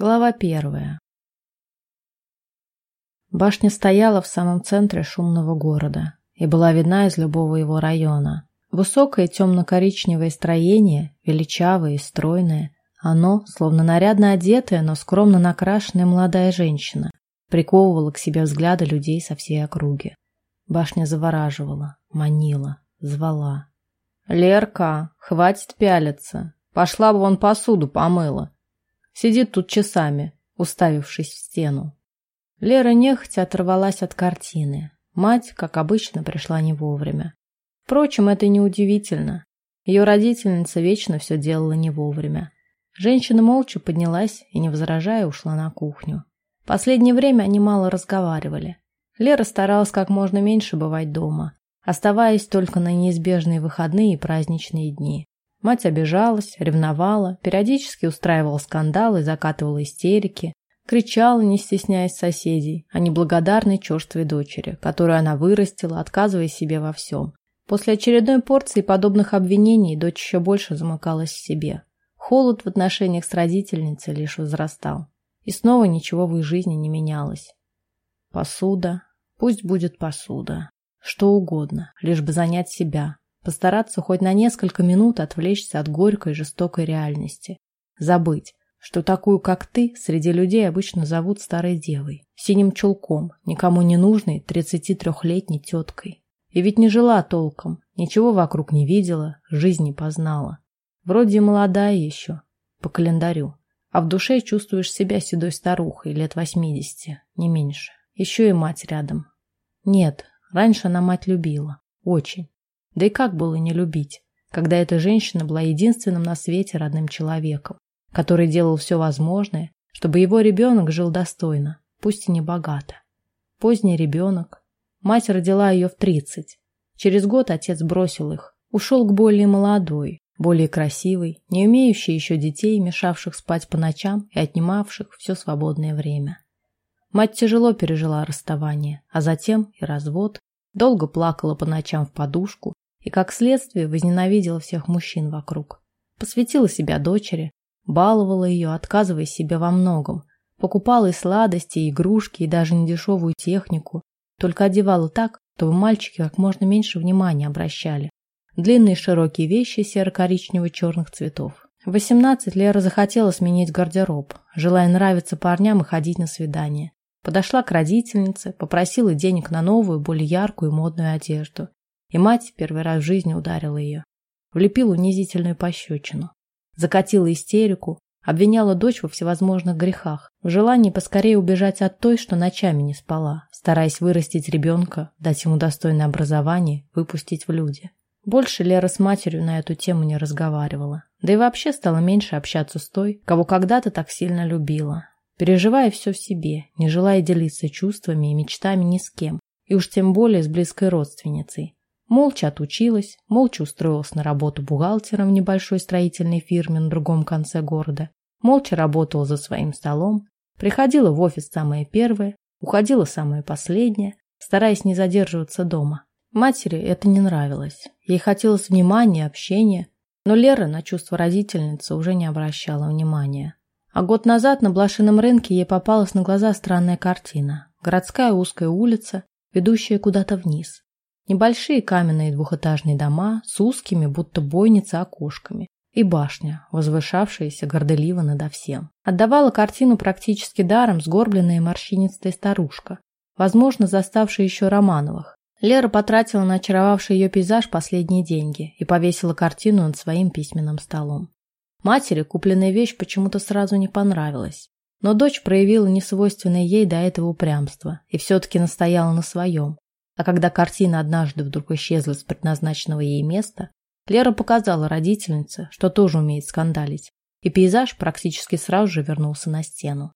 Глава первая. Башня стояла в самом центре шумного города и была видна из любого его района. Высокое темно-коричневое строение, величавое и стройное, оно, словно нарядно одетая, но скромно накрашенная молодая женщина, приковывало к себе взгляды людей со всей округи. Башня завораживала, манила, звала. «Лерка, хватит пялиться! Пошла бы вон посуду помыла!» Сидит тут часами, уставившись в стену. Лера нехотя оторвалась от картины. Мать, как обычно, пришла не вовремя. Впрочем, это не удивительно. Ее родительница вечно все делала не вовремя. Женщина молча поднялась и, не возражая, ушла на кухню. Последнее время они мало разговаривали. Лера старалась как можно меньше бывать дома, оставаясь только на неизбежные выходные и праздничные дни. Мать обижалась, ревновала, периодически устраивала скандалы, закатывала истерики, кричала, не стесняясь соседей, о неблагодарной черствой дочери, которую она вырастила, отказывая себе во всем. После очередной порции подобных обвинений дочь еще больше замыкалась в себе. Холод в отношениях с родительницей лишь возрастал. И снова ничего в их жизни не менялось. Посуда. Пусть будет посуда. Что угодно, лишь бы занять себя, Постараться хоть на несколько минут отвлечься от горькой жестокой реальности. Забыть, что такую, как ты, среди людей обычно зовут старой девой, синим чулком, никому не нужной 33-летней теткой. И ведь не жила толком, ничего вокруг не видела, жизнь не познала. Вроде молодая еще, по календарю, а в душе чувствуешь себя седой старухой лет 80, не меньше. Еще и мать рядом. Нет, раньше она мать любила, очень. Да и как было не любить, когда эта женщина была единственным на свете родным человеком, который делал все возможное, чтобы его ребенок жил достойно, пусть и не богато. Поздний ребенок. Мать родила ее в тридцать. Через год отец бросил их, ушел к более молодой, более красивой, не умеющей еще детей, мешавших спать по ночам и отнимавших все свободное время. Мать тяжело пережила расставание, а затем и развод, долго плакала по ночам в подушку, и, как следствие, возненавидела всех мужчин вокруг. Посвятила себя дочери, баловала ее, отказывая себе во многом, покупала и сладости, и игрушки, и даже недешевую технику, только одевала так, чтобы мальчики как можно меньше внимания обращали. Длинные широкие вещи серо-коричнево-черных цветов. В 18 Лера захотела сменить гардероб, желая нравиться парням и ходить на свидания. Подошла к родительнице, попросила денег на новую, более яркую и модную одежду. И мать первый раз в жизни ударила ее. Влепила унизительную пощечину. Закатила истерику, обвиняла дочь во всевозможных грехах, в желании поскорее убежать от той, что ночами не спала, стараясь вырастить ребенка, дать ему достойное образование, выпустить в люди. Больше Лера с матерью на эту тему не разговаривала. Да и вообще стала меньше общаться с той, кого когда-то так сильно любила. Переживая все в себе, не желая делиться чувствами и мечтами ни с кем, и уж тем более с близкой родственницей, Молча отучилась, молча устроилась на работу бухгалтером в небольшой строительной фирме на другом конце города, молча работала за своим столом, приходила в офис самое первое, уходила самое последнее, стараясь не задерживаться дома. Матери это не нравилось. Ей хотелось внимания, общения, но Лера на чувства родительницы уже не обращала внимания. А год назад на блошином рынке ей попалась на глаза странная картина. Городская узкая улица, ведущая куда-то вниз. Небольшие каменные двухэтажные дома с узкими, будто бойницы, окошками. И башня, возвышавшаяся горделиво надо всем. Отдавала картину практически даром сгорбленная морщинистая старушка, возможно, заставшая еще Романовых. Лера потратила на очаровавший ее пейзаж последние деньги и повесила картину над своим письменным столом. Матери купленная вещь почему-то сразу не понравилась. Но дочь проявила несвойственное ей до этого упрямство и все-таки настояла на своем. А когда картина однажды вдруг исчезла с предназначенного ей места, Лера показала родительнице, что тоже умеет скандалить, и пейзаж практически сразу же вернулся на стену.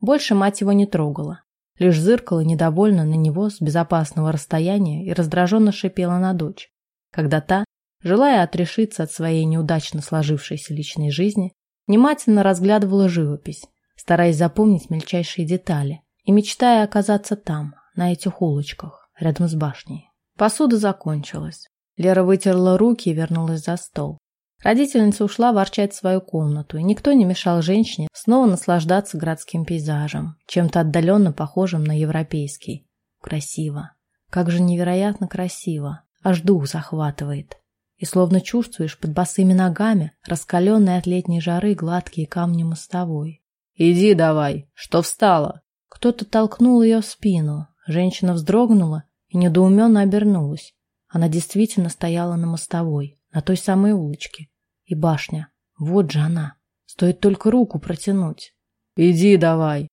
Больше мать его не трогала, лишь зыркала недовольно на него с безопасного расстояния и раздраженно шипела на дочь, когда та, желая отрешиться от своей неудачно сложившейся личной жизни, внимательно разглядывала живопись, стараясь запомнить мельчайшие детали и мечтая оказаться там, на этих улочках рядом с башней. Посуда закончилась. Лера вытерла руки и вернулась за стол. Родительница ушла ворчать в свою комнату, и никто не мешал женщине снова наслаждаться городским пейзажем, чем-то отдаленно похожим на европейский. Красиво. Как же невероятно красиво. Аж дух захватывает. И словно чувствуешь под босыми ногами раскаленные от летней жары гладкие камни мостовой. «Иди давай! Что встала?» Кто-то толкнул ее в спину. Женщина вздрогнула и недоуменно обернулась. Она действительно стояла на мостовой, на той самой улочке. И башня. Вот же она. Стоит только руку протянуть. «Иди давай!»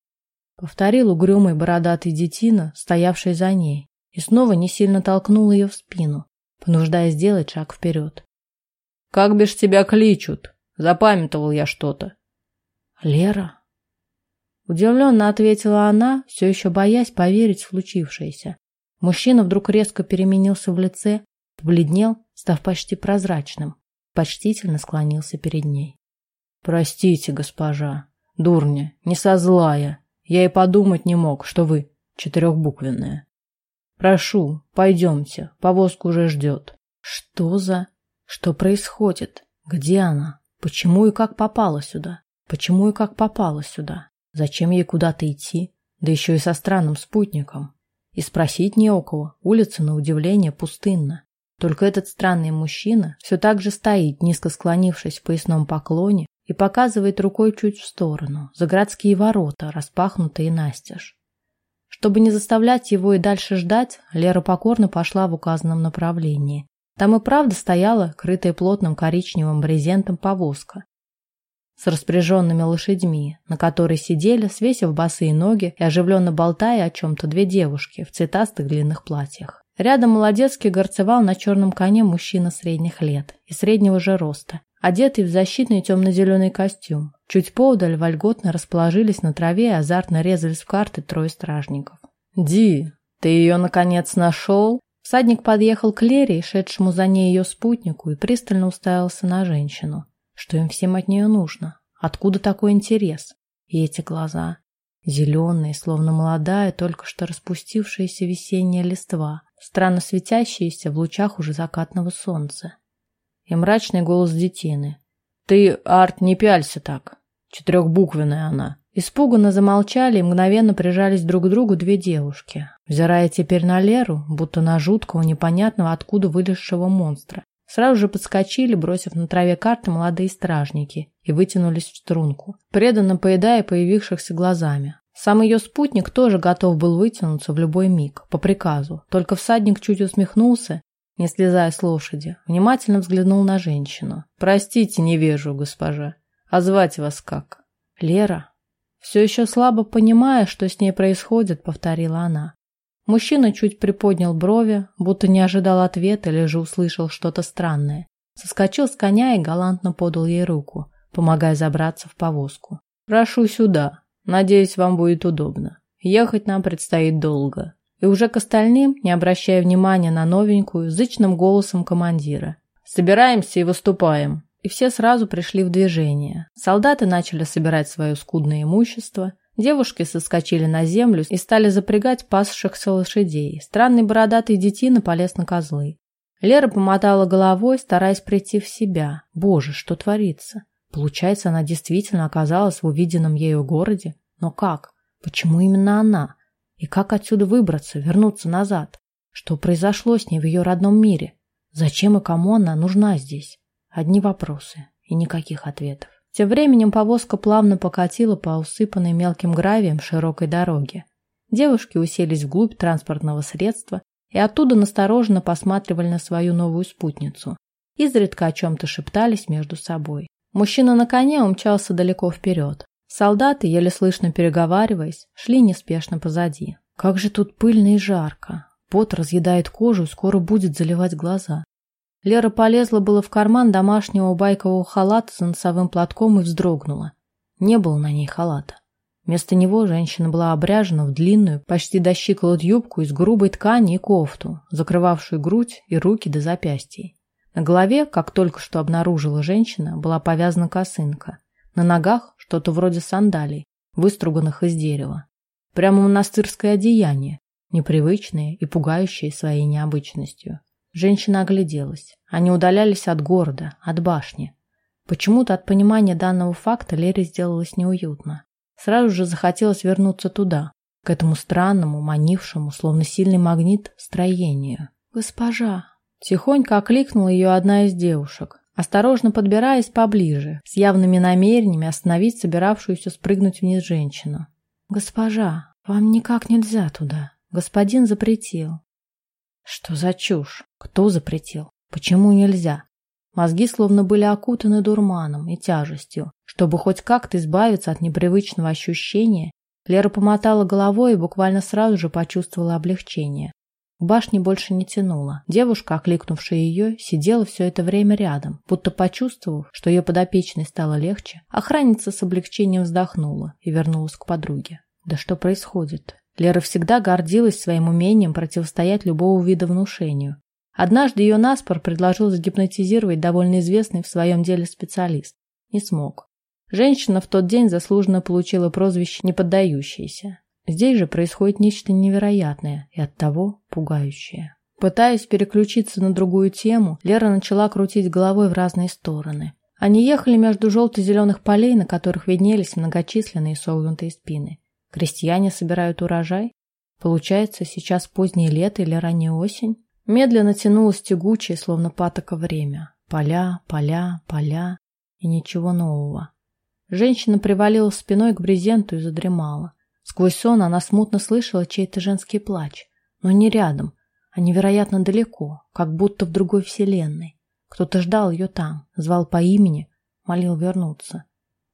Повторил угрюмый бородатый детина, стоявший за ней, и снова не сильно толкнул ее в спину, понуждая сделать шаг вперед. «Как бишь тебя кличут? Запамятовал я что-то». «Лера?» Удивленно ответила она, все еще боясь поверить в случившееся. Мужчина вдруг резко переменился в лице, побледнел, став почти прозрачным, почтительно склонился перед ней. «Простите, госпожа, дурня, не со злая. Я и подумать не мог, что вы четырехбуквенная. Прошу, пойдемте, повозка уже ждет». «Что за... Что происходит? Где она? Почему и как попала сюда? Почему и как попала сюда? Зачем ей куда-то идти? Да еще и со странным спутником. И спросить не у кого, улица, на удивление, пустынна. Только этот странный мужчина все так же стоит, низко склонившись в поясном поклоне, и показывает рукой чуть в сторону, за городские ворота, распахнутые настежь. Чтобы не заставлять его и дальше ждать, Лера покорно пошла в указанном направлении. Там и правда стояла, крытая плотным коричневым брезентом повозка, с распряженными лошадьми, на которой сидели, свесив босые ноги и оживленно болтая о чем-то две девушки в цветастых длинных платьях. Рядом молодецкий горцевал на черном коне мужчина средних лет и среднего же роста, одетый в защитный темно-зеленый костюм. Чуть поудаль вольготно расположились на траве и азартно резались в карты трое стражников. «Ди, ты ее, наконец, нашел?» Всадник подъехал к Лере, шедшему за ней ее спутнику, и пристально уставился на женщину. Что им всем от нее нужно? Откуда такой интерес? И эти глаза. Зеленые, словно молодая, только что распустившаяся весенняя листва, странно светящиеся в лучах уже закатного солнца. И мрачный голос детины. «Ты, Арт, не пялься так!» Четырехбуквенная она. Испуганно замолчали и мгновенно прижались друг к другу две девушки, взирая теперь на Леру, будто на жуткого, непонятного откуда вылезшего монстра, Сразу же подскочили, бросив на траве карты молодые стражники, и вытянулись в струнку, преданно поедая появившихся глазами. Сам ее спутник тоже готов был вытянуться в любой миг, по приказу, только всадник чуть усмехнулся, не слезая с лошади, внимательно взглянул на женщину. «Простите, не вижу, госпожа. А звать вас как?» «Лера». Все еще слабо понимая, что с ней происходит, повторила она. Мужчина чуть приподнял брови, будто не ожидал ответа или же услышал что-то странное. Соскочил с коня и галантно подал ей руку, помогая забраться в повозку. «Прошу сюда. Надеюсь, вам будет удобно. Ехать нам предстоит долго». И уже к остальным, не обращая внимания на новенькую, зычным голосом командира. «Собираемся и выступаем». И все сразу пришли в движение. Солдаты начали собирать свое скудное имущество, Девушки соскочили на землю и стали запрягать пасшихся лошадей. Странный бородатый детина полез на козлы. Лера помотала головой, стараясь прийти в себя. Боже, что творится? Получается, она действительно оказалась в увиденном ею городе? Но как? Почему именно она? И как отсюда выбраться, вернуться назад? Что произошло с ней в ее родном мире? Зачем и кому она нужна здесь? Одни вопросы и никаких ответов. Тем временем повозка плавно покатила по усыпанной мелким гравием широкой дороге. Девушки уселись вглубь транспортного средства и оттуда настороженно посматривали на свою новую спутницу. Изредка о чем-то шептались между собой. Мужчина на коне умчался далеко вперед. Солдаты, еле слышно переговариваясь, шли неспешно позади. Как же тут пыльно и жарко. Пот разъедает кожу скоро будет заливать глаза. Лера полезла было в карман домашнего байкового халата с носовым платком и вздрогнула. Не было на ней халата. Вместо него женщина была обряжена в длинную, почти до щиколот юбку из грубой ткани и кофту, закрывавшую грудь и руки до запястья. На голове, как только что обнаружила женщина, была повязана косынка. На ногах что-то вроде сандалий, выструганных из дерева. Прямо монастырское одеяние, непривычное и пугающее своей необычностью. Женщина огляделась. Они удалялись от города, от башни. Почему-то от понимания данного факта Лере сделалось неуютно. Сразу же захотелось вернуться туда, к этому странному, манившему, словно сильный магнит, строению. «Госпожа!» Тихонько окликнула ее одна из девушек, осторожно подбираясь поближе, с явными намерениями остановить собиравшуюся спрыгнуть вниз женщину. «Госпожа, вам никак нельзя туда. Господин запретил». «Что за чушь? Кто запретил? Почему нельзя?» Мозги словно были окутаны дурманом и тяжестью. Чтобы хоть как-то избавиться от непривычного ощущения, Лера помотала головой и буквально сразу же почувствовала облегчение. К башне больше не тянуло. Девушка, окликнувшая ее, сидела все это время рядом, будто почувствовав, что ее подопечной стало легче, охранница с облегчением вздохнула и вернулась к подруге. Да что происходит? Лера всегда гордилась своим умением противостоять любого вида внушению. Однажды ее наспор предложил загипнотизировать довольно известный в своем деле специалист. Не смог. Женщина в тот день заслуженно получила прозвище «неподдающаяся». Здесь же происходит нечто невероятное и оттого пугающее. Пытаясь переключиться на другую тему, Лера начала крутить головой в разные стороны. Они ехали между желто-зеленых полей, на которых виднелись многочисленные согнутые спины. Крестьяне собирают урожай? Получается, сейчас позднее лето или ранняя осень? Медленно тянулось тягучее, словно патока время. Поля, поля, поля и ничего нового. Женщина привалила спиной к брезенту и задремала. Сквозь сон она смутно слышала чей-то женский плач, но не рядом, а невероятно далеко, как будто в другой вселенной. Кто-то ждал ее там, звал по имени, молил вернуться.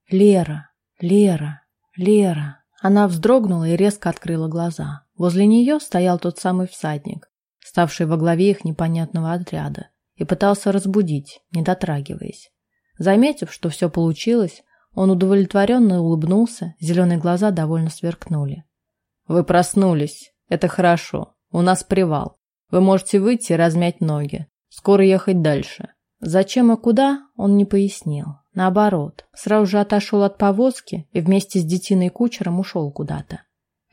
«Лера! Лера! Лера!» Она вздрогнула и резко открыла глаза. Возле нее стоял тот самый всадник, ставший во главе их непонятного отряда, и пытался разбудить, не дотрагиваясь. Заметив, что все получилось, он удовлетворенно улыбнулся, зеленые глаза довольно сверкнули. «Вы проснулись. Это хорошо. У нас привал. Вы можете выйти и размять ноги. Скоро ехать дальше». Зачем и куда, он не пояснил. Наоборот, сразу же отошел от повозки и вместе с детиной кучером ушел куда-то.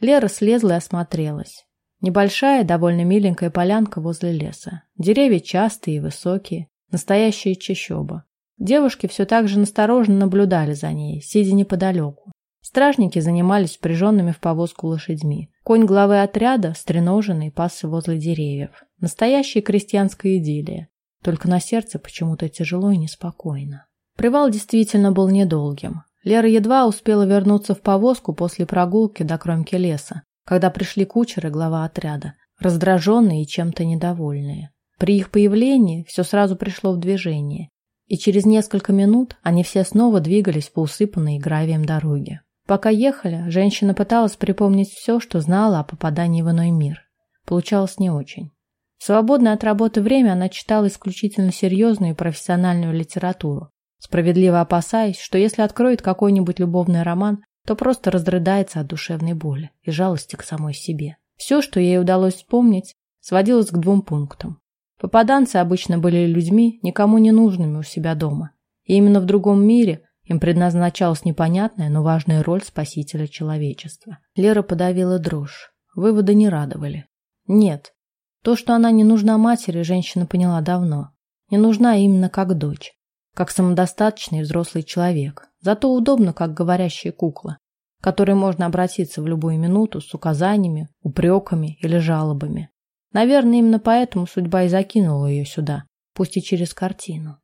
Лера слезла и осмотрелась. Небольшая, довольно миленькая полянка возле леса. Деревья частые и высокие, настоящая чащоба. Девушки все так же настороженно наблюдали за ней, сидя неподалеку. Стражники занимались впряженными в повозку лошадьми. Конь главы отряда, стреноженный, пасся возле деревьев. Настоящая крестьянская идиллия. Только на сердце почему-то тяжело и неспокойно. Привал действительно был недолгим. Лера едва успела вернуться в повозку после прогулки до кромки леса, когда пришли кучеры глава отряда, раздраженные и чем-то недовольные. При их появлении все сразу пришло в движение. И через несколько минут они все снова двигались по усыпанной гравием дороге. Пока ехали, женщина пыталась припомнить все, что знала о попадании в иной мир. Получалось не очень. В свободное от работы время она читала исключительно серьезную и профессиональную литературу, справедливо опасаясь, что если откроет какой-нибудь любовный роман, то просто разрыдается от душевной боли и жалости к самой себе. Все, что ей удалось вспомнить, сводилось к двум пунктам. Попаданцы обычно были людьми, никому не нужными у себя дома. И именно в другом мире им предназначалась непонятная, но важная роль спасителя человечества. Лера подавила дрожь. Выводы не радовали. Нет, то, что она не нужна матери, женщина поняла давно. Не нужна именно как дочь, как самодостаточный взрослый человек. Зато удобно, как говорящая кукла, к которой можно обратиться в любую минуту с указаниями, упреками или жалобами. Наверное, именно поэтому судьба и закинула ее сюда, пусть и через картину.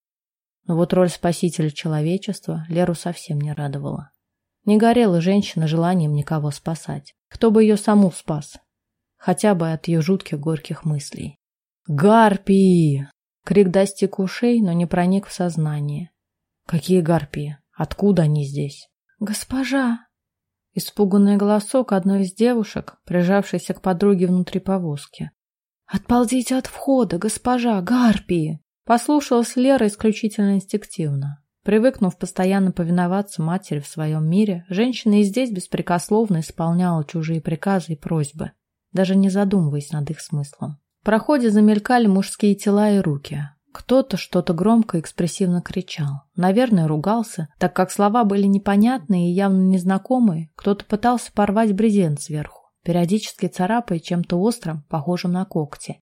Но вот роль спасителя человечества Леру совсем не радовала. Не горела женщина желанием никого спасать. Кто бы ее саму спас? Хотя бы от ее жутких горьких мыслей. «Гарпии!» Крик достиг ушей, но не проник в сознание. «Какие гарпии? Откуда они здесь?» «Госпожа!» Испуганный голосок одной из девушек, прижавшейся к подруге внутри повозки. «Отползите от входа, госпожа, гарпии!» Послушалась Лера исключительно инстинктивно. Привыкнув постоянно повиноваться матери в своем мире, женщина и здесь беспрекословно исполняла чужие приказы и просьбы, даже не задумываясь над их смыслом. В проходе замелькали мужские тела и руки. Кто-то что-то громко и экспрессивно кричал. Наверное, ругался, так как слова были непонятные и явно незнакомые. Кто-то пытался порвать брезент сверху периодически царапая чем-то острым, похожим на когти.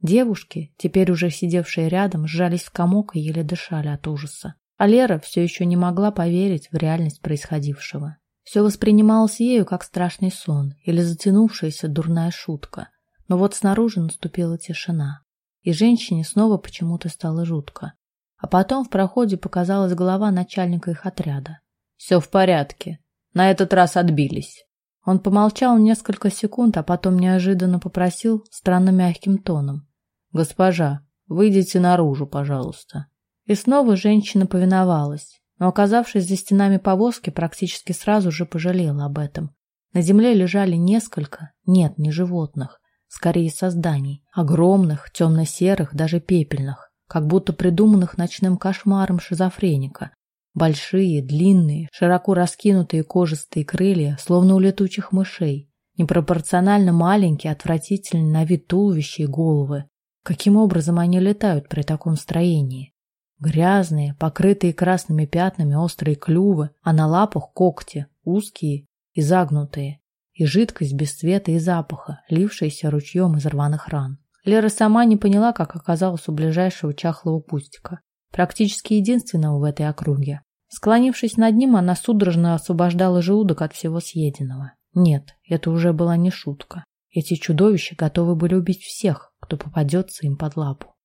Девушки, теперь уже сидевшие рядом, сжались в комок и еле дышали от ужаса. А Лера все еще не могла поверить в реальность происходившего. Все воспринималось ею как страшный сон или затянувшаяся дурная шутка. Но вот снаружи наступила тишина, и женщине снова почему-то стало жутко. А потом в проходе показалась голова начальника их отряда. «Все в порядке. На этот раз отбились». Он помолчал несколько секунд, а потом неожиданно попросил странно мягким тоном. «Госпожа, выйдите наружу, пожалуйста». И снова женщина повиновалась, но, оказавшись за стенами повозки, практически сразу же пожалела об этом. На земле лежали несколько, нет, не животных, скорее созданий, огромных, темно-серых, даже пепельных, как будто придуманных ночным кошмаром шизофреника. Большие, длинные, широко раскинутые кожистые крылья, словно у летучих мышей, непропорционально маленькие, отвратительные на вид туловища и головы. Каким образом они летают при таком строении? Грязные, покрытые красными пятнами острые клювы, а на лапах когти, узкие и загнутые, и жидкость без цвета и запаха, лившаяся ручьем из рваных ран. Лера сама не поняла, как оказалась у ближайшего чахлого кустика, практически единственного в этой округе. Склонившись над ним, она судорожно освобождала желудок от всего съеденного. Нет, это уже была не шутка. Эти чудовища готовы были убить всех, кто попадется им под лапу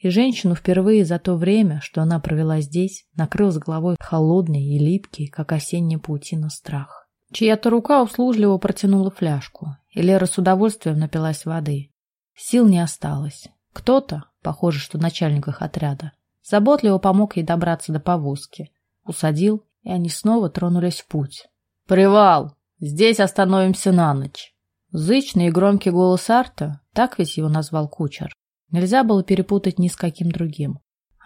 и женщину впервые за то время, что она провела здесь, накрыл с головой холодный и липкий, как осенняя паутина, страх. Чья-то рука услужливо протянула фляжку, и Лера с удовольствием напилась воды. Сил не осталось. Кто-то, похоже, что начальник их отряда, заботливо помог ей добраться до повозки, усадил, и они снова тронулись в путь. «Привал! Здесь остановимся на ночь!» Зычный и громкий голос Арта, так ведь его назвал кучер, Нельзя было перепутать ни с каким другим.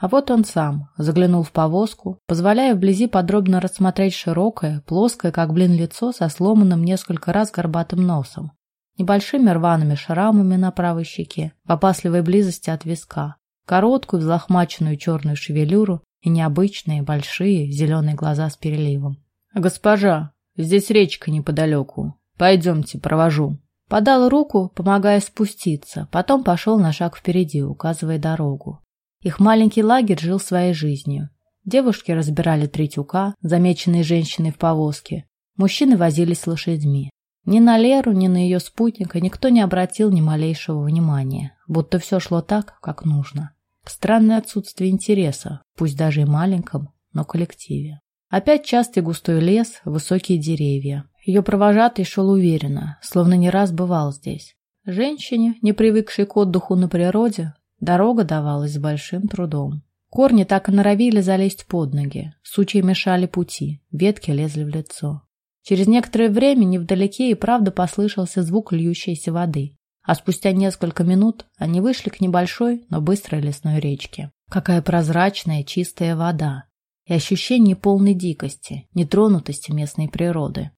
А вот он сам заглянул в повозку, позволяя вблизи подробно рассмотреть широкое, плоское, как блин, лицо со сломанным несколько раз горбатым носом, небольшими рваными шрамами на правой щеке, в опасливой близости от виска, короткую взлохмаченную черную шевелюру и необычные большие зеленые глаза с переливом. «Госпожа, здесь речка неподалеку. Пойдемте, провожу». Подал руку, помогая спуститься, потом пошел на шаг впереди, указывая дорогу. Их маленький лагерь жил своей жизнью. Девушки разбирали три тюка, замеченные женщиной в повозке. Мужчины возились с лошадьми. Ни на Леру, ни на ее спутника никто не обратил ни малейшего внимания, будто все шло так, как нужно. Странное отсутствие интереса, пусть даже и маленьком, но коллективе. Опять частый густой лес, высокие деревья. Ее провожатый шел уверенно, словно не раз бывал здесь. Женщине, не привыкшей к отдыху на природе, дорога давалась с большим трудом. Корни так и норовили залезть под ноги, сучья мешали пути, ветки лезли в лицо. Через некоторое время невдалеке и правда послышался звук льющейся воды, а спустя несколько минут они вышли к небольшой, но быстрой лесной речке. Какая прозрачная, чистая вода! И ощущение полной дикости, нетронутости местной природы.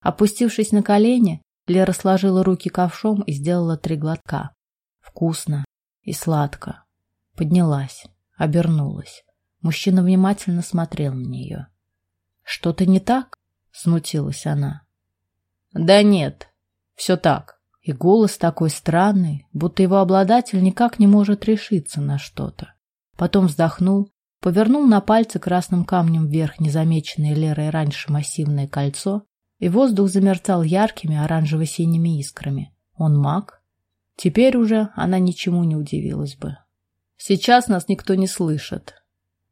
Опустившись на колени, Лера сложила руки ковшом и сделала три глотка. Вкусно и сладко. Поднялась, обернулась. Мужчина внимательно смотрел на нее. «Что-то не так?» — смутилась она. «Да нет, все так». И голос такой странный, будто его обладатель никак не может решиться на что-то. Потом вздохнул, повернул на пальце красным камнем вверх незамеченное Лерой раньше массивное кольцо и воздух замерцал яркими оранжево-синими искрами. Он маг? Теперь уже она ничему не удивилась бы. Сейчас нас никто не слышит.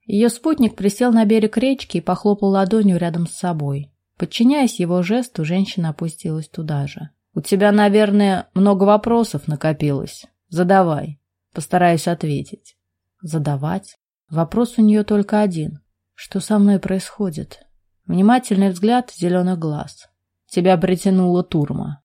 Ее спутник присел на берег речки и похлопал ладонью рядом с собой. Подчиняясь его жесту, женщина опустилась туда же. «У тебя, наверное, много вопросов накопилось. Задавай. Постараюсь ответить». «Задавать?» Вопрос у нее только один. «Что со мной происходит?» Внимательный взгляд зеленых глаз. Тебя притянула Турма.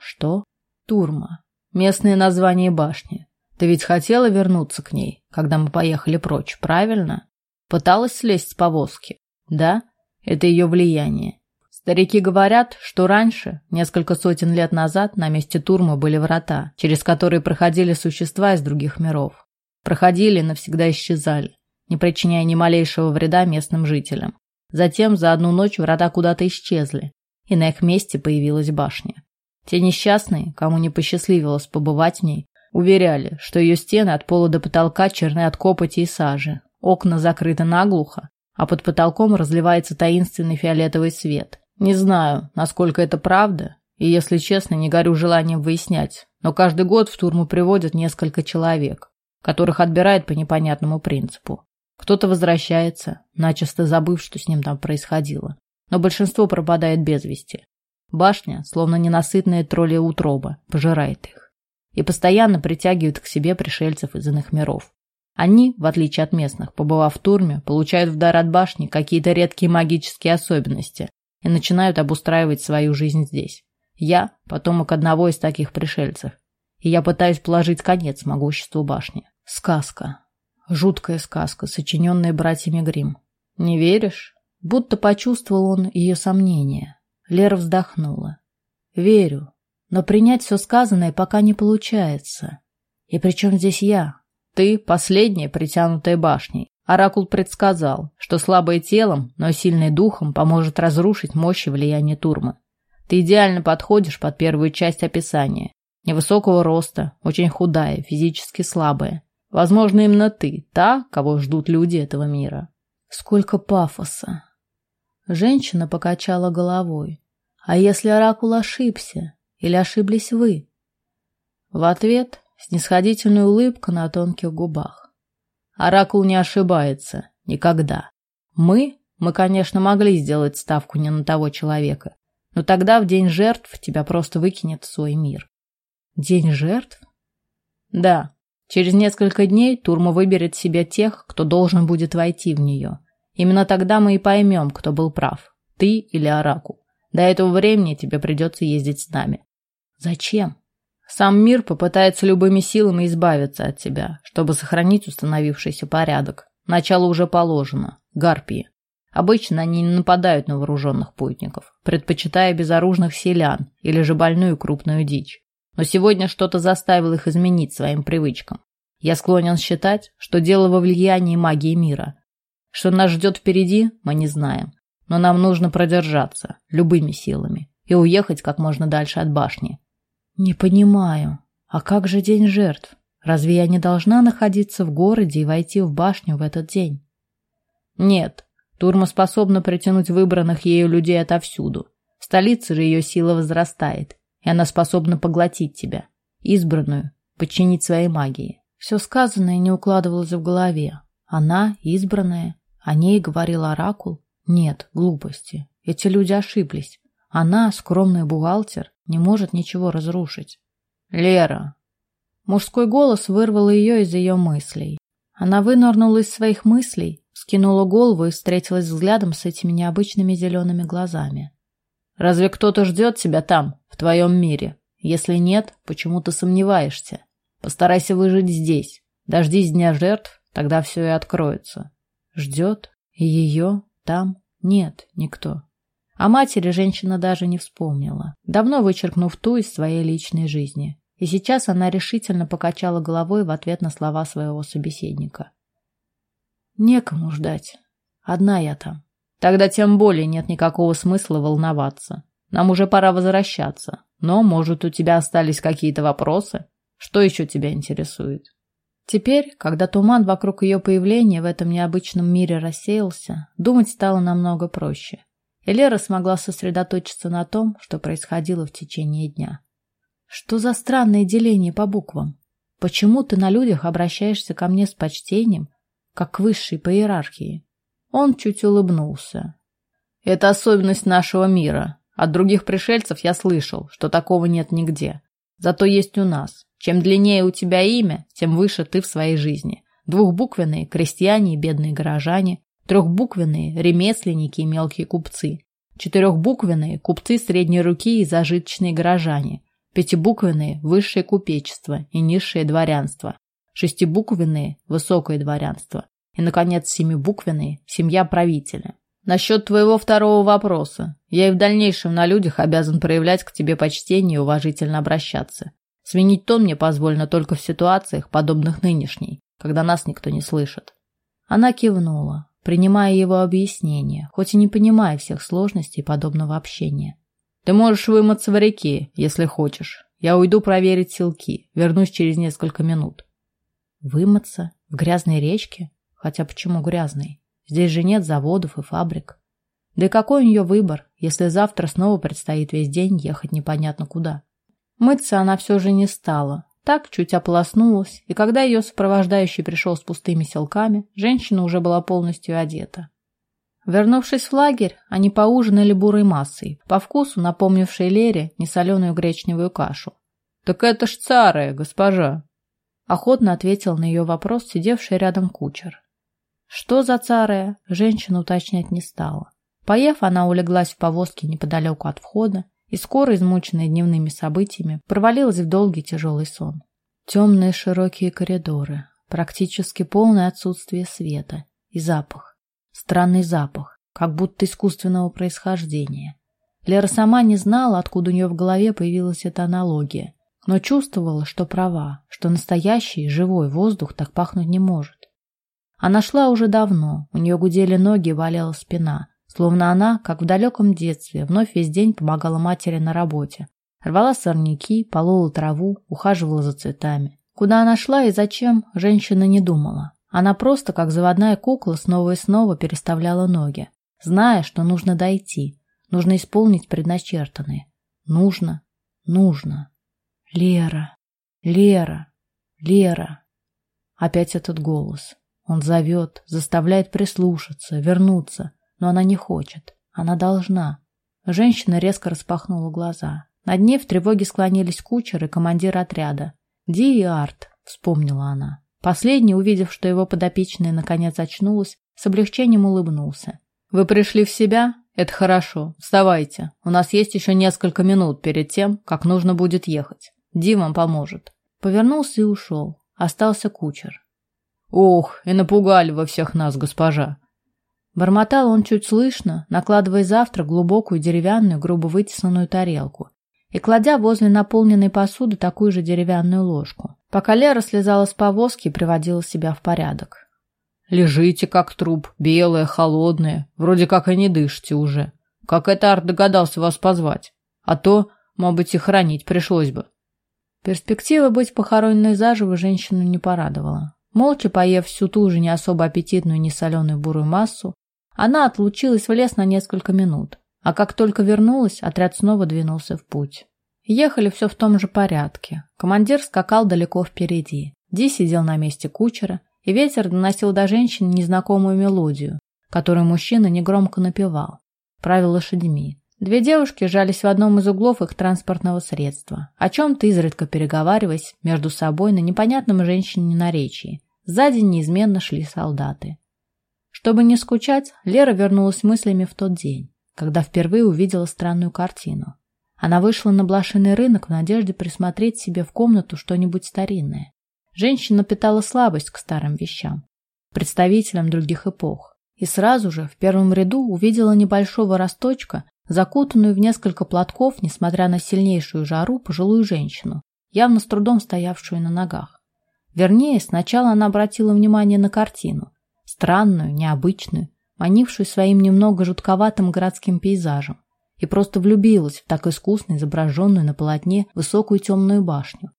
Что? Турма. Местное название башни. Ты ведь хотела вернуться к ней, когда мы поехали прочь, правильно? Пыталась слезть с повозки. Да? Это ее влияние. Старики говорят, что раньше, несколько сотен лет назад, на месте Турма были врата, через которые проходили существа из других миров. Проходили и навсегда исчезали, не причиняя ни малейшего вреда местным жителям. Затем за одну ночь врата куда-то исчезли, и на их месте появилась башня. Те несчастные, кому не посчастливилось побывать в ней, уверяли, что ее стены от пола до потолка черны от копоти и сажи, окна закрыты наглухо, а под потолком разливается таинственный фиолетовый свет. Не знаю, насколько это правда, и, если честно, не горю желанием выяснять, но каждый год в турму приводят несколько человек, которых отбирают по непонятному принципу. Кто-то возвращается, начисто забыв, что с ним там происходило, но большинство пропадает без вести. Башня, словно ненасытная тролля утроба, пожирает их и постоянно притягивает к себе пришельцев из иных миров. Они, в отличие от местных, побывав в турме, получают в дар от башни какие-то редкие магические особенности и начинают обустраивать свою жизнь здесь. Я – потомок одного из таких пришельцев, и я пытаюсь положить конец могуществу башни. Сказка. Жуткая сказка, сочиненная братьями Грим. Не веришь? Будто почувствовал он ее сомнения. Лера вздохнула. Верю, но принять все сказанное пока не получается. И при чем здесь я? Ты последняя, притянутая башней. Оракул предсказал, что слабое телом, но сильное духом поможет разрушить мощь и влияние Турмы. Ты идеально подходишь под первую часть описания. Невысокого роста, очень худая, физически слабая. Возможно, именно ты, та, кого ждут люди этого мира. Сколько пафоса. Женщина покачала головой. А если Оракул ошибся? Или ошиблись вы? В ответ снисходительная улыбка на тонких губах. Оракул не ошибается. Никогда. Мы, мы, конечно, могли сделать ставку не на того человека, но тогда в день жертв тебя просто выкинет в свой мир. День жертв? Да. Через несколько дней Турма выберет себе тех, кто должен будет войти в нее. Именно тогда мы и поймем, кто был прав. Ты или Оракул. До этого времени тебе придется ездить с нами. Зачем? Сам мир попытается любыми силами избавиться от тебя, чтобы сохранить установившийся порядок. Начало уже положено. Гарпии. Обычно они не нападают на вооруженных путников, предпочитая безоружных селян или же больную крупную дичь. Но сегодня что-то заставило их изменить своим привычкам. Я склонен считать, что дело во влиянии магии мира. Что нас ждет впереди, мы не знаем. Но нам нужно продержаться, любыми силами, и уехать как можно дальше от башни. Не понимаю. А как же день жертв? Разве я не должна находиться в городе и войти в башню в этот день? Нет. Турма способна притянуть выбранных ею людей отовсюду. В столице же ее сила возрастает, и она способна поглотить тебя, избранную, подчинить своей магии. Все сказанное не укладывалось в голове. Она, избранная, о ней говорил Оракул. Нет, глупости. Эти люди ошиблись. Она, скромный бухгалтер, не может ничего разрушить. Лера. Мужской голос вырвал ее из ее мыслей. Она вынырнула из своих мыслей, скинула голову и встретилась взглядом с этими необычными зелеными глазами. Разве кто-то ждет тебя там, в твоем мире? Если нет, почему ты сомневаешься? Постарайся выжить здесь. Дождись дня жертв, тогда все и откроется. Ждет? И ее? Там? Нет, никто. О матери женщина даже не вспомнила, давно вычеркнув ту из своей личной жизни. И сейчас она решительно покачала головой в ответ на слова своего собеседника. «Некому ждать. Одна я там. Тогда тем более нет никакого смысла волноваться. Нам уже пора возвращаться. Но, может, у тебя остались какие-то вопросы? Что еще тебя интересует?» Теперь, когда туман вокруг ее появления в этом необычном мире рассеялся, думать стало намного проще. И Лера смогла сосредоточиться на том, что происходило в течение дня. Что за странное деление по буквам? Почему ты на людях обращаешься ко мне с почтением, как к высшей по иерархии? Он чуть улыбнулся. Это особенность нашего мира. От других пришельцев я слышал, что такого нет нигде. Зато есть у нас. Чем длиннее у тебя имя, тем выше ты в своей жизни. Двухбуквенные – крестьяне и бедные горожане. Трехбуквенные – ремесленники и мелкие купцы. Четырехбуквенные – купцы средней руки и зажиточные горожане. Пятибуквенные – высшее купечество и низшее дворянство. Шестибуквенные – высокое дворянство. И, наконец, семибуквенные – семья правителя. Насчет твоего второго вопроса. Я и в дальнейшем на людях обязан проявлять к тебе почтение и уважительно обращаться. Сменить тон мне позволено только в ситуациях, подобных нынешней, когда нас никто не слышит. Она кивнула, принимая его объяснение, хоть и не понимая всех сложностей подобного общения. Ты можешь вымыться в реке, если хочешь. Я уйду проверить силки, вернусь через несколько минут. Вымыться? В грязной речке? Хотя почему грязной? Здесь же нет заводов и фабрик. Да и какой у нее выбор, если завтра снова предстоит весь день ехать непонятно куда? Мыться она все же не стала. Так чуть ополоснулась, и когда ее сопровождающий пришел с пустыми селками, женщина уже была полностью одета. Вернувшись в лагерь, они поужинали бурой массой, по вкусу напомнившей Лере несоленую гречневую кашу. «Так это ж царая, госпожа!» Охотно ответил на ее вопрос сидевший рядом кучер. Что за царая, женщина уточнять не стала. Поев, она улеглась в повозке неподалеку от входа и скоро, измученная дневными событиями, провалилась в долгий тяжелый сон. Темные широкие коридоры, практически полное отсутствие света и запах. Странный запах, как будто искусственного происхождения. Лера сама не знала, откуда у нее в голове появилась эта аналогия, но чувствовала, что права, что настоящий живой воздух так пахнуть не может. Она шла уже давно, у нее гудели ноги и болела спина, словно она, как в далеком детстве, вновь весь день помогала матери на работе. Рвала сорняки, полола траву, ухаживала за цветами. Куда она шла и зачем, женщина не думала. Она просто, как заводная кукла, снова и снова переставляла ноги, зная, что нужно дойти, нужно исполнить предначертанное. Нужно, нужно. Лера, Лера, Лера. Опять этот голос. Он зовет, заставляет прислушаться, вернуться, но она не хочет. Она должна. Женщина резко распахнула глаза. Над ней в тревоге склонились кучер и командир отряда. «Ди и Арт», — вспомнила она. Последний, увидев, что его подопечная наконец очнулась, с облегчением улыбнулся. «Вы пришли в себя? Это хорошо. Вставайте. У нас есть еще несколько минут перед тем, как нужно будет ехать. Ди вам поможет. Повернулся и ушел. Остался кучер. Ох, и напугали во всех нас, госпожа. Бормотал он чуть слышно, накладывая завтрак глубокую деревянную, грубо вытесанную тарелку и кладя возле наполненной посуды такую же деревянную ложку, пока Лера слезала с повозки и приводила себя в порядок. «Лежите, как труп, белое, холодное, вроде как и не дышите уже. Как это Арт догадался вас позвать? А то, может быть, и хранить пришлось бы». Перспектива быть похороненной заживо женщину не порадовала. Молча поев всю ту же не особо аппетитную несоленую бурую массу, она отлучилась в лес на несколько минут, а как только вернулась, отряд снова двинулся в путь. Ехали все в том же порядке. Командир скакал далеко впереди. Ди сидел на месте кучера, и ветер доносил до женщин незнакомую мелодию, которую мужчина негромко напевал, правил лошадьми. Две девушки жались в одном из углов их транспортного средства, о чем-то изредка переговариваясь между собой на непонятном женщине наречии. Сзади неизменно шли солдаты. Чтобы не скучать, Лера вернулась мыслями в тот день, когда впервые увидела странную картину. Она вышла на блошиный рынок в надежде присмотреть себе в комнату что-нибудь старинное. Женщина питала слабость к старым вещам, представителям других эпох, и сразу же в первом ряду увидела небольшого росточка закутанную в несколько платков, несмотря на сильнейшую жару, пожилую женщину, явно с трудом стоявшую на ногах. Вернее, сначала она обратила внимание на картину, странную, необычную, манившую своим немного жутковатым городским пейзажем, и просто влюбилась в так искусно изображенную на полотне высокую темную башню.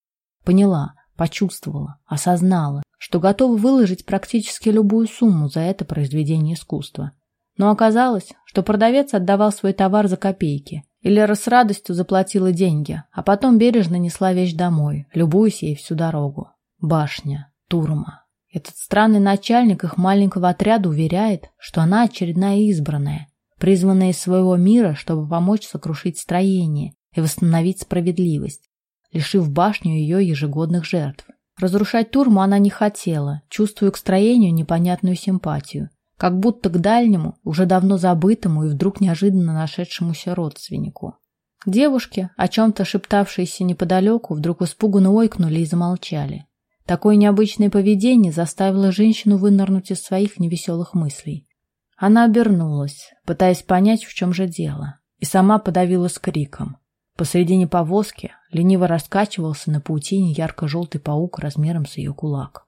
Поняла, почувствовала, осознала, что готова выложить практически любую сумму за это произведение искусства – но оказалось, что продавец отдавал свой товар за копейки. И Лера с радостью заплатила деньги, а потом бережно несла вещь домой, любуясь ей всю дорогу. Башня, Турма. Этот странный начальник их маленького отряда уверяет, что она очередная избранная, призванная из своего мира, чтобы помочь сокрушить строение и восстановить справедливость, лишив башню ее ежегодных жертв. Разрушать Турму она не хотела, чувствуя к строению непонятную симпатию как будто к дальнему, уже давно забытому и вдруг неожиданно нашедшемуся родственнику. Девушки, о чем-то шептавшиеся неподалеку, вдруг испуганно ойкнули и замолчали. Такое необычное поведение заставило женщину вынырнуть из своих невеселых мыслей. Она обернулась, пытаясь понять, в чем же дело, и сама подавилась криком. Посредине повозки лениво раскачивался на паутине ярко-желтый паук размером с ее кулак.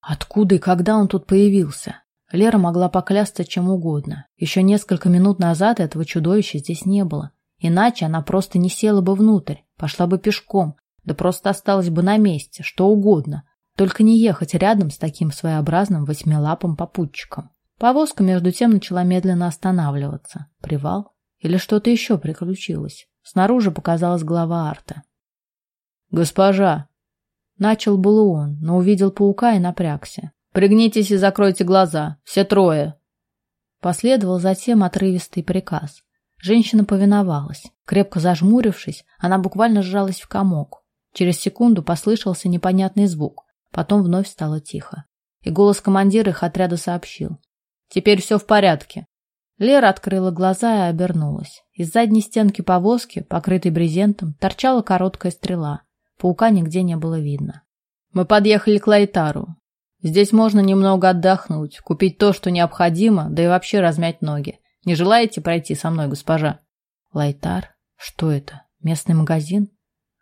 Откуда и когда он тут появился? Лера могла поклясться чем угодно. Еще несколько минут назад этого чудовища здесь не было. Иначе она просто не села бы внутрь, пошла бы пешком, да просто осталась бы на месте, что угодно. Только не ехать рядом с таким своеобразным восьмилапым попутчиком. Повозка между тем начала медленно останавливаться. Привал? Или что-то еще приключилось? Снаружи показалась голова Арта. «Госпожа!» Начал было он, но увидел паука и напрягся. «Пригнитесь и закройте глаза. Все трое!» Последовал затем отрывистый приказ. Женщина повиновалась. Крепко зажмурившись, она буквально сжалась в комок. Через секунду послышался непонятный звук. Потом вновь стало тихо. И голос командира их отряда сообщил. «Теперь все в порядке». Лера открыла глаза и обернулась. Из задней стенки повозки, покрытой брезентом, торчала короткая стрела. Паука нигде не было видно. «Мы подъехали к Лайтару. Здесь можно немного отдохнуть, купить то, что необходимо, да и вообще размять ноги. Не желаете пройти со мной, госпожа?» «Лайтар? Что это? Местный магазин?»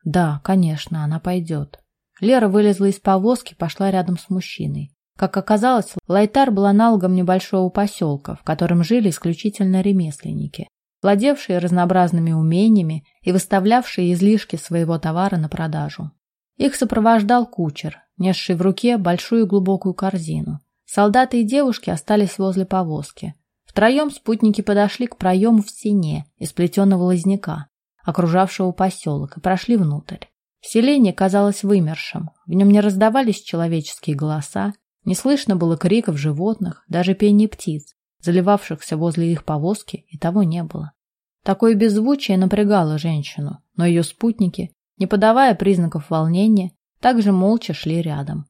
«Да, конечно, она пойдет». Лера вылезла из повозки, пошла рядом с мужчиной. Как оказалось, Лайтар был аналогом небольшого поселка, в котором жили исключительно ремесленники, владевшие разнообразными умениями и выставлявшие излишки своего товара на продажу. Их сопровождал кучер, несший в руке большую глубокую корзину. Солдаты и девушки остались возле повозки. Втроем спутники подошли к проему в стене из плетеного лозняка, окружавшего поселок, и прошли внутрь. Селение казалось вымершим, в нем не раздавались человеческие голоса, не слышно было криков животных, даже пения птиц, заливавшихся возле их повозки, и того не было. Такое беззвучие напрягало женщину, но ее спутники, не подавая признаков волнения, также молча шли рядом.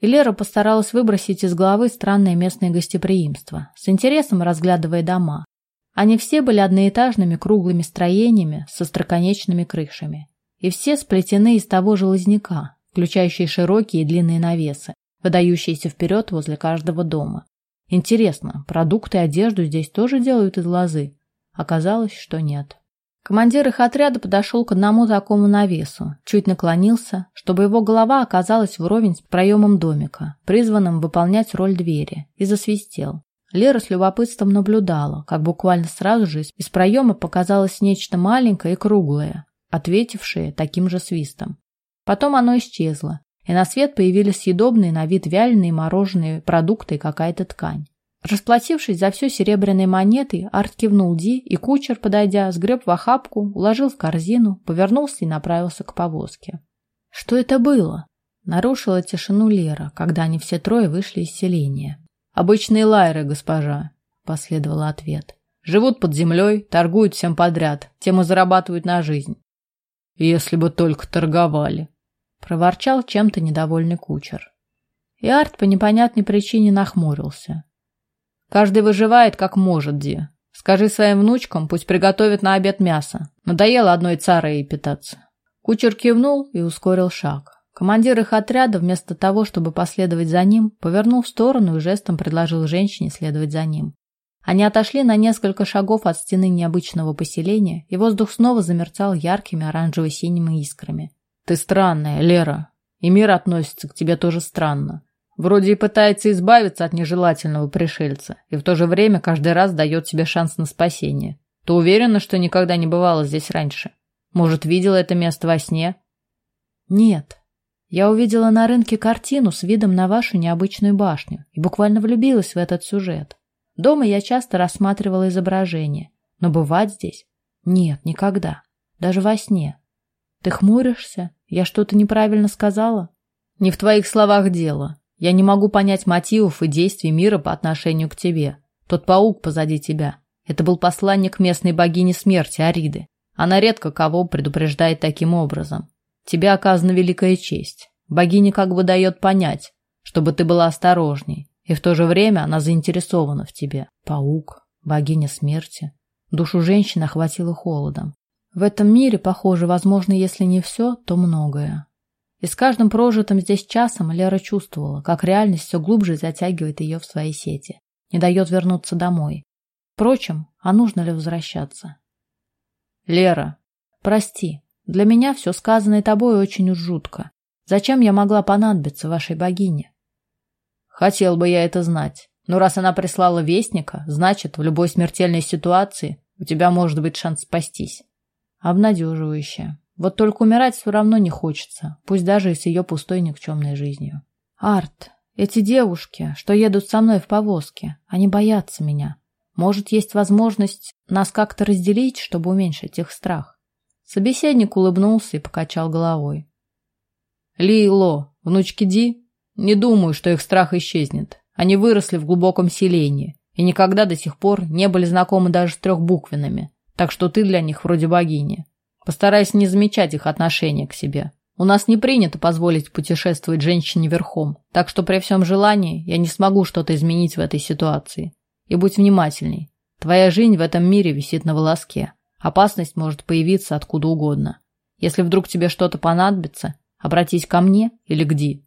И Лера постаралась выбросить из головы странное местное гостеприимство, с интересом разглядывая дома. Они все были одноэтажными круглыми строениями со строконечными крышами. И все сплетены из того же лозняка, включающие широкие и длинные навесы, выдающиеся вперед возле каждого дома. Интересно, продукты и одежду здесь тоже делают из лозы? Оказалось, что нет. Командир их отряда подошел к одному такому навесу, чуть наклонился, чтобы его голова оказалась вровень с проемом домика, призванным выполнять роль двери, и засвистел. Лера с любопытством наблюдала, как буквально сразу же из проема показалось нечто маленькое и круглое, ответившее таким же свистом. Потом оно исчезло, и на свет появились съедобные на вид вяленые мороженые продукты и какая-то ткань. Расплатившись за все серебряной монетой, Арт кивнул Ди, и кучер, подойдя, сгреб в охапку, уложил в корзину, повернулся и направился к повозке. «Что это было?» Нарушила тишину Лера, когда они все трое вышли из селения. «Обычные лайры, госпожа», — последовал ответ. «Живут под землей, торгуют всем подряд, тем и зарабатывают на жизнь». «Если бы только торговали», — проворчал чем-то недовольный кучер. И Арт по непонятной причине нахмурился. Каждый выживает как может, Ди. Скажи своим внучкам, пусть приготовят на обед мясо. Надоело одной царой питаться. Кучер кивнул и ускорил шаг. Командир их отряда, вместо того, чтобы последовать за ним, повернул в сторону и жестом предложил женщине следовать за ним. Они отошли на несколько шагов от стены необычного поселения, и воздух снова замерцал яркими оранжево-синими искрами. «Ты странная, Лера, и мир относится к тебе тоже странно. Вроде и пытается избавиться от нежелательного пришельца, и в то же время каждый раз дает себе шанс на спасение. Ты уверена, что никогда не бывала здесь раньше? Может, видела это место во сне? Нет. Я увидела на рынке картину с видом на вашу необычную башню и буквально влюбилась в этот сюжет. Дома я часто рассматривала изображение, но бывать здесь? Нет, никогда. Даже во сне. Ты хмуришься? Я что-то неправильно сказала? Не в твоих словах дело. Я не могу понять мотивов и действий мира по отношению к тебе. Тот паук позади тебя. Это был посланник местной богини смерти Ариды. Она редко кого предупреждает таким образом. Тебе оказана великая честь. Богиня как бы дает понять, чтобы ты была осторожней, и в то же время она заинтересована в тебе. Паук, богиня смерти. Душу женщины охватило холодом. В этом мире, похоже, возможно, если не все, то многое. И с каждым прожитым здесь часом Лера чувствовала, как реальность все глубже затягивает ее в свои сети, не дает вернуться домой. Впрочем, а нужно ли возвращаться? Лера, прости, для меня все сказанное тобой очень уж жутко. Зачем я могла понадобиться вашей богине? Хотел бы я это знать. Но раз она прислала вестника, значит, в любой смертельной ситуации у тебя может быть шанс спастись. Обнадеживающе. Вот только умирать все равно не хочется, пусть даже и с ее пустой никчемной жизнью. Арт, Эти девушки, что едут со мной в повозке, они боятся меня. Может, есть возможность нас как-то разделить, чтобы уменьшить их страх?» Собеседник улыбнулся и покачал головой. Ли Ло, внучки Ди, не думаю, что их страх исчезнет. Они выросли в глубоком селении и никогда до сих пор не были знакомы даже с трехбуквенными, так что ты для них вроде богини. Постарайся не замечать их отношение к себе. У нас не принято позволить путешествовать женщине верхом, так что при всем желании я не смогу что-то изменить в этой ситуации. И будь внимательней. Твоя жизнь в этом мире висит на волоске. Опасность может появиться откуда угодно. Если вдруг тебе что-то понадобится, обратись ко мне или к Ди.